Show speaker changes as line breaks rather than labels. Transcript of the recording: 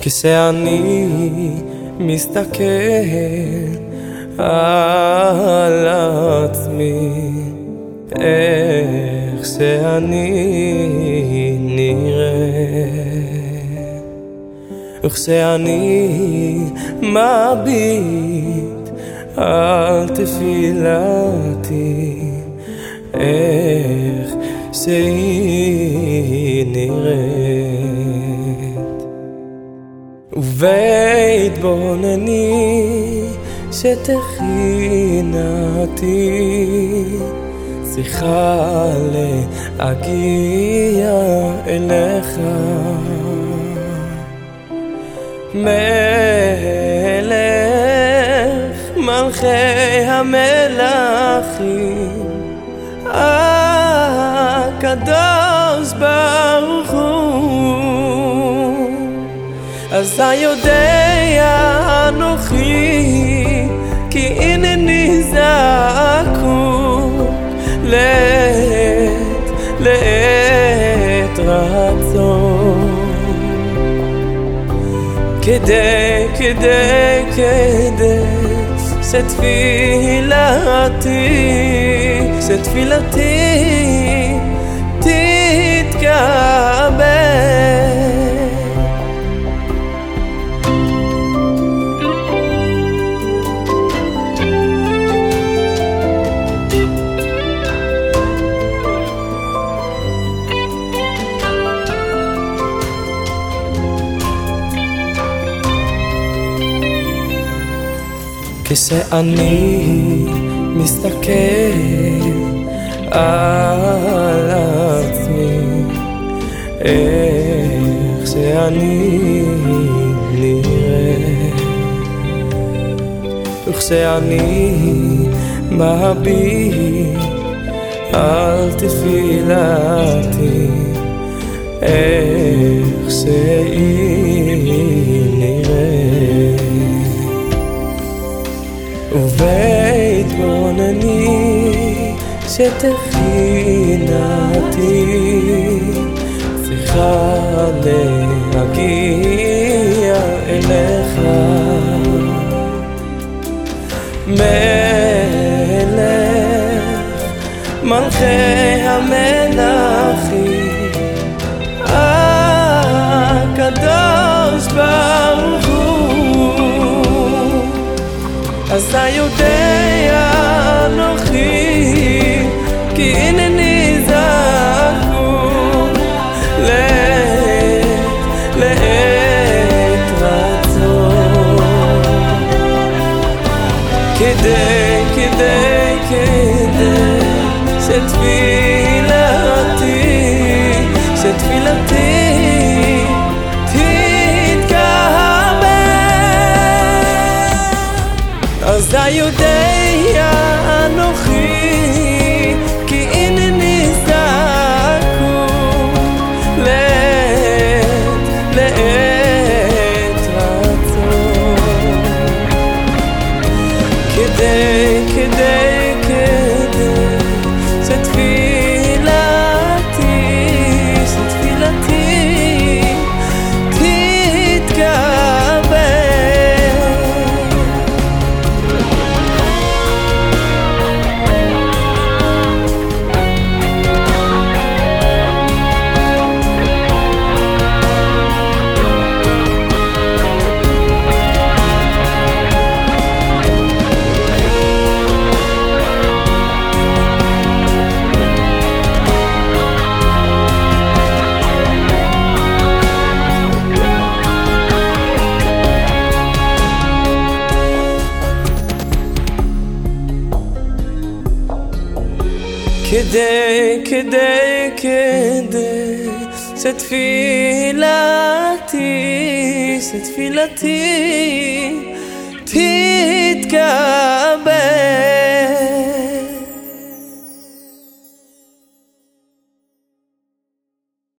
כשאני מסתכל על עצמי. איך שאני נראה? איך שאני מביט על תפילתי? איך שהיא נראית ובהתבונני שתכינתי צריכה להגיע אליך. מלך מלכי המלכים הקדוש ברוך אתה יודע אנוכי כי הנני זקוק לעת לעת רצון. כדי כדי כדי שתפילתי שתפילתי כשאני מסתכל על עצמי איך שאני נראה. וכשאני מביט על תפילתי איך שהיא ובהתבונני שתכינתי צריכה להגיע אליך מלך מלכי המלכים הקדוש ברוך אתה יודע אנוכי כי הנני זקוק לעת, לעת רצון. כדי, כדי, כדי שתפילתי, אתה יודע אנוכי כדי, כדי, כדי שתפילתי, שתפילתי תתקבל